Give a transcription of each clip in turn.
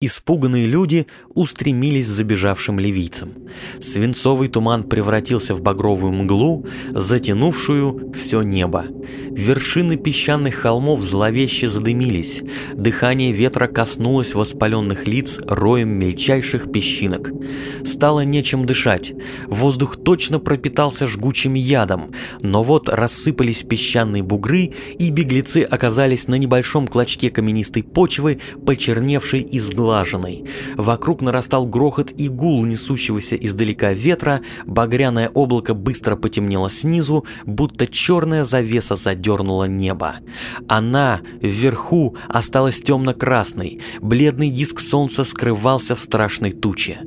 Испуганные люди устремились за бежавшим ливийцем. Свинцовый туман превратился в багровую мглу, затянувшую все небо. Вершины песчаных холмов зловеще задымились. Дыхание ветра коснулось воспаленных лиц роем мельчайших песчинок. Стало нечем дышать. Воздух точно пропитался жгучим ядом, но вот рассыпались песчаные бугры, и беглецы оказались на небольшом клочке каменистой почвы, почерневшей из глаз сглаженной. Вокруг нарастал грохот и гул несущегося издалека ветра, багряное облако быстро потемнело снизу, будто черная завеса задернула небо. Она вверху осталась темно-красной, бледный диск солнца скрывался в страшной туче.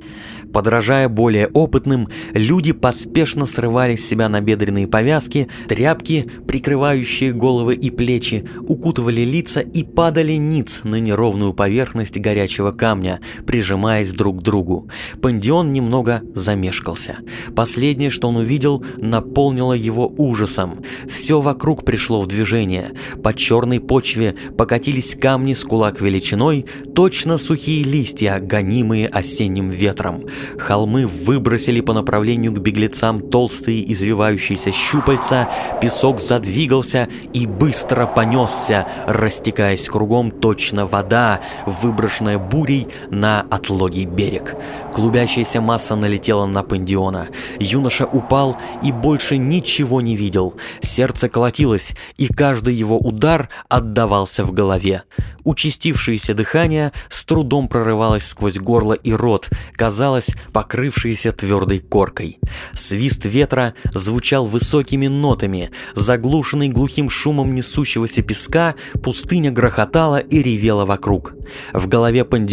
Подражая более опытным, люди поспешно срывали с себя набедренные повязки, тряпки, прикрывающие головы и плечи, укутывали лица и падали ниц на неровную поверхность горячего камня, прижимаясь друг к другу. Пандион немного замешкался. Последнее, что он увидел, наполнило его ужасом. Все вокруг пришло в движение. По черной почве покатились камни с кулак величиной, точно сухие листья, гонимые осенним ветром. Холмы выбросили по направлению к беглецам толстые извивающиеся щупальца, песок задвигался и быстро понесся, растекаясь кругом точно вода, выброшенная бурей на отлогий берег. Клубящаяся масса налетела на Пандиона. Юноша упал и больше ничего не видел. Сердце колотилось, и каждый его удар отдавался в голове. Участившееся дыхание с трудом прорывалось сквозь горло и рот, казалось, покрывшиеся твердой коркой. Свист ветра звучал высокими нотами, заглушенный глухим шумом несущегося песка, пустыня грохотала и ревела вокруг. В голове Пандиона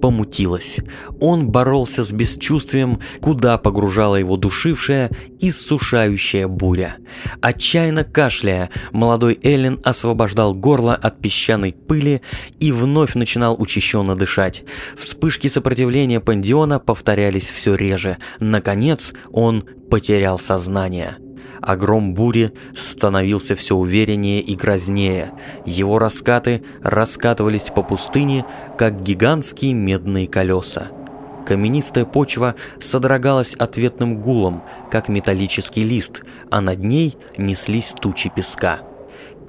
помутилось. Он боролся с бесчувствием, куда погружала его душившая, иссушающая буря. Отчаянно кашляя, молодой Эллен освобождал горло от песчаной пыли и вновь начинал учащенно дышать. Вспышки сопротивления Пандиона повторялись все реже. Наконец он потерял сознание. А гром бури становился все увереннее и грознее. Его раскаты раскатывались по пустыне, как гигантские медные колеса. Каменистая почва содрогалась ответным гулом, как металлический лист, а над ней неслись тучи песка.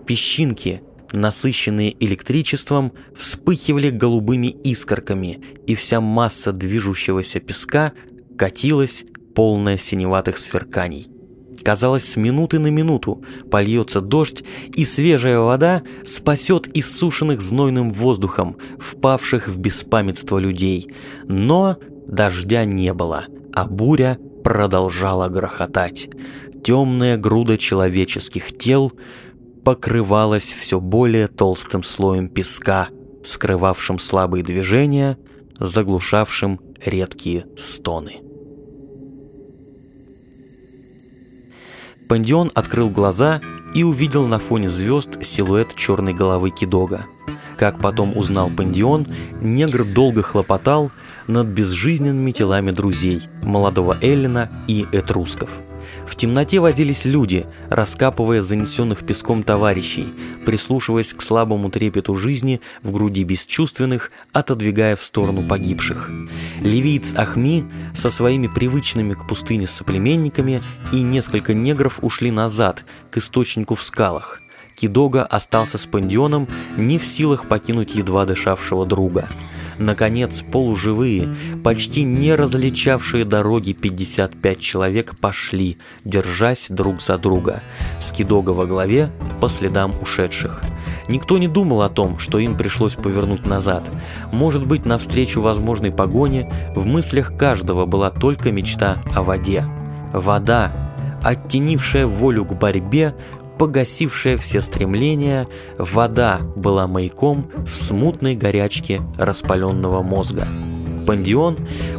Песчинки, насыщенные электричеством, вспыхивали голубыми искорками, и вся масса движущегося песка катилась, полная синеватых сверканий. Казалось, с минуты на минуту польется дождь, и свежая вода спасет иссушенных знойным воздухом, впавших в беспамятство людей. Но дождя не было, а буря продолжала грохотать. Темная груда человеческих тел покрывалась все более толстым слоем песка, скрывавшим слабые движения, заглушавшим редкие стоны. Пандион открыл глаза и увидел на фоне звезд силуэт черной головы Кидога. Как потом узнал Пандион, негр долго хлопотал над безжизненными телами друзей, молодого Эллина и этрусков – в темноте возились люди, раскапывая занесенных песком товарищей, прислушиваясь к слабому трепету жизни в груди бесчувственных, отодвигая в сторону погибших. Ливиец Ахми со своими привычными к пустыне соплеменниками и несколько негров ушли назад, к источнику в скалах. Кидога остался с пандионом, не в силах покинуть едва дышавшего друга. Наконец, полуживые, почти не различавшие дороги 55 человек пошли, держась друг за друга, с Кидога во главе по следам ушедших. Никто не думал о том, что им пришлось повернуть назад. Может быть, навстречу возможной погоне в мыслях каждого была только мечта о воде. Вода, оттенившая волю к борьбе, погасившая все стремления, вода была маяком в смутной горячке распаленного мозга. Пандион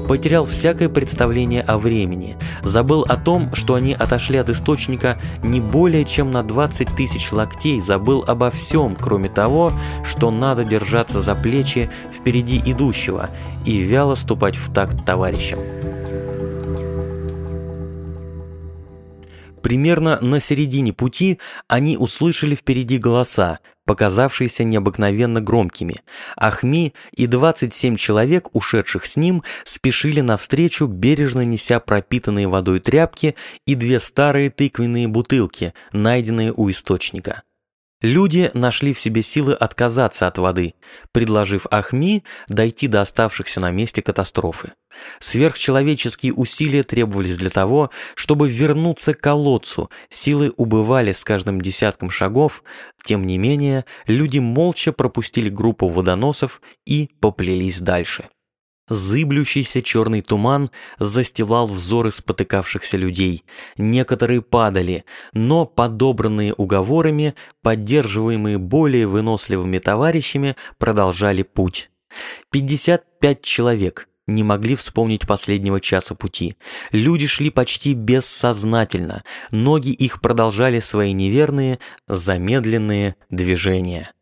потерял всякое представление о времени, забыл о том, что они отошли от источника не более чем на 20 тысяч локтей, забыл обо всем, кроме того, что надо держаться за плечи впереди идущего и вяло ступать в такт товарищам. Примерно на середине пути они услышали впереди голоса, показавшиеся необыкновенно громкими. Ахми и 27 человек, ушедших с ним, спешили навстречу, бережно неся пропитанные водой тряпки и две старые тыквенные бутылки, найденные у источника. Люди нашли в себе силы отказаться от воды, предложив Ахми дойти до оставшихся на месте катастрофы. Сверхчеловеческие усилия требовались для того, чтобы вернуться к колодцу, силы убывали с каждым десятком шагов, тем не менее люди молча пропустили группу водоносов и поплелись дальше. Зыблющийся черный туман застилал взоры спотыкавшихся людей. Некоторые падали, но, подобранные уговорами, поддерживаемые более выносливыми товарищами, продолжали путь. 55 человек не могли вспомнить последнего часа пути. Люди шли почти бессознательно, ноги их продолжали свои неверные, замедленные движения.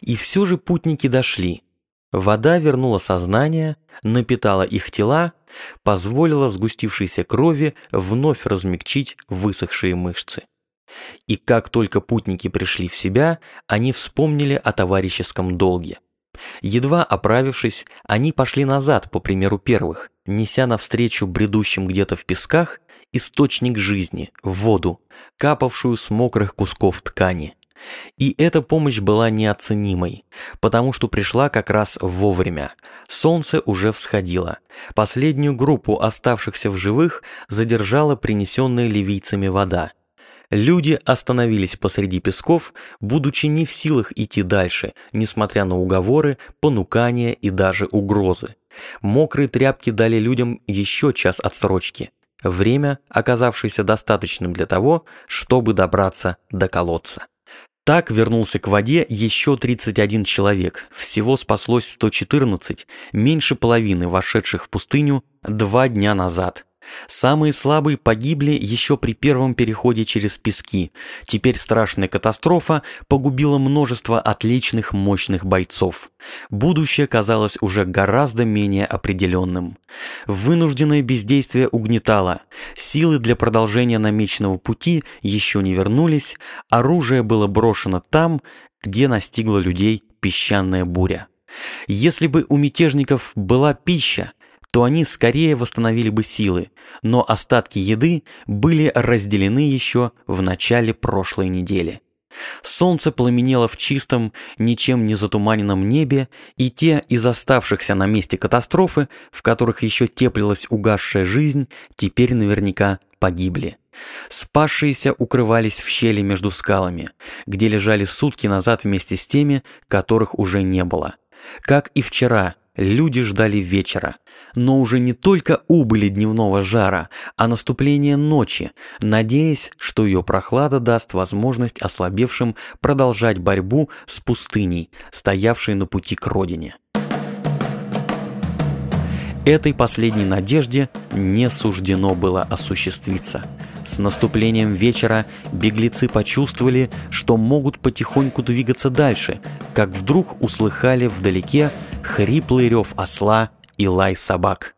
И все же путники дошли – Вода вернула сознание, напитала их тела, позволила сгустившейся крови вновь размягчить высохшие мышцы. И как только путники пришли в себя, они вспомнили о товарищеском долге. Едва оправившись, они пошли назад, по примеру первых, неся навстречу бредущим где-то в песках источник жизни, воду, капавшую с мокрых кусков ткани. И эта помощь была неоценимой, потому что пришла как раз вовремя. Солнце уже всходило. Последнюю группу оставшихся в живых задержала принесенная ливийцами вода. Люди остановились посреди песков, будучи не в силах идти дальше, несмотря на уговоры, понукания и даже угрозы. Мокрые тряпки дали людям еще час отсрочки. Время, оказавшееся достаточным для того, чтобы добраться до колодца. Так вернулся к воде еще 31 человек, всего спаслось 114, меньше половины вошедших в пустыню два дня назад. Самые слабые погибли еще при первом переходе через пески. Теперь страшная катастрофа погубила множество отличных мощных бойцов. Будущее казалось уже гораздо менее определенным. Вынужденное бездействие угнетало. Силы для продолжения намеченного пути еще не вернулись. Оружие было брошено там, где настигла людей песчаная буря. Если бы у мятежников была пища, то они скорее восстановили бы силы, но остатки еды были разделены еще в начале прошлой недели. Солнце пламенело в чистом, ничем не затуманенном небе, и те из оставшихся на месте катастрофы, в которых еще теплилась угасшая жизнь, теперь наверняка погибли. Спасшиеся укрывались в щели между скалами, где лежали сутки назад вместе с теми, которых уже не было. Как и вчера, люди ждали вечера, но уже не только убыли дневного жара, а наступление ночи, надеясь, что ее прохлада даст возможность ослабевшим продолжать борьбу с пустыней, стоявшей на пути к родине. Этой последней надежде не суждено было осуществиться. С наступлением вечера беглецы почувствовали, что могут потихоньку двигаться дальше, как вдруг услыхали вдалеке хриплый рев осла и лай собак.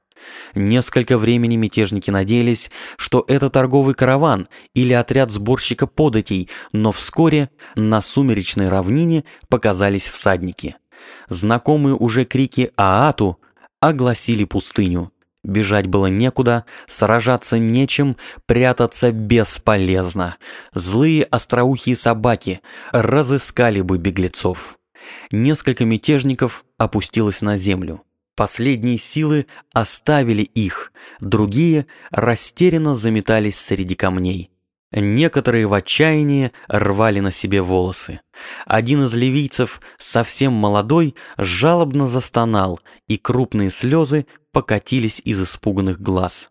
Несколько времени мятежники надеялись, что это торговый караван или отряд сборщика податей, но вскоре на сумеречной равнине показались всадники. Знакомые уже крики «Аату» огласили пустыню. Бежать было некуда, сражаться нечем, прятаться бесполезно. Злые остроухие собаки разыскали бы беглецов. Несколько мятежников опустилось на землю. Последние силы оставили их, другие растерянно заметались среди камней. Некоторые в отчаянии рвали на себе волосы. Один из ливийцев, совсем молодой, жалобно застонал, и крупные слезы покатились из испуганных глаз.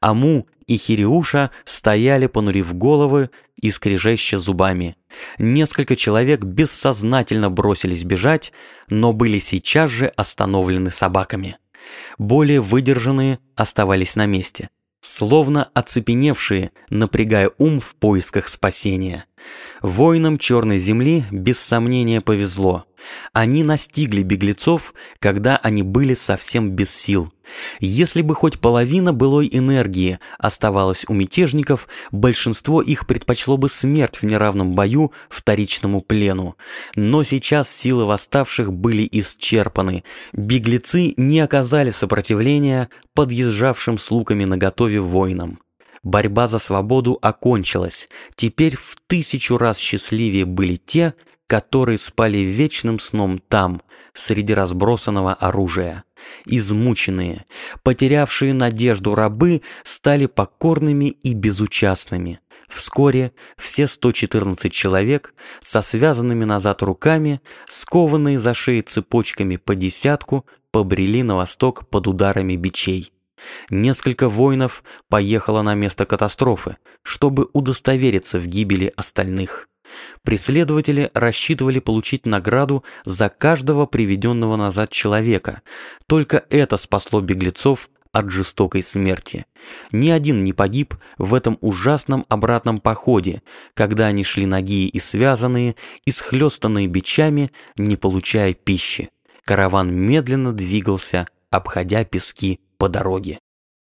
Аму и Хириуша стояли, понурив головы и скрежеща зубами. Несколько человек бессознательно бросились бежать, но были сейчас же остановлены собаками. Более выдержанные оставались на месте, словно оцепеневшие, напрягая ум в поисках спасения. Воинам Черной Земли без сомнения повезло. Они настигли беглецов, когда они были совсем без сил – Если бы хоть половина былой энергии оставалась у мятежников, большинство их предпочло бы смерть в неравном бою вторичному плену. Но сейчас силы восставших были исчерпаны. Беглецы не оказали сопротивления подъезжавшим с луками наготове воинам. Борьба за свободу окончилась. Теперь в тысячу раз счастливее были те, которые спали вечным сном там, среди разбросанного оружия. Измученные, потерявшие надежду рабы стали покорными и безучастными. Вскоре все 114 человек со связанными назад руками, скованные за шеи цепочками по десятку, побрели на восток под ударами бичей. Несколько воинов поехало на место катастрофы, чтобы удостовериться в гибели остальных. Преследователи рассчитывали получить награду за каждого приведенного назад человека. Только это спасло беглецов от жестокой смерти. Ни один не погиб в этом ужасном обратном походе, когда они шли ноги и связанные, и схлестанные бичами, не получая пищи. Караван медленно двигался, обходя пески по дороге.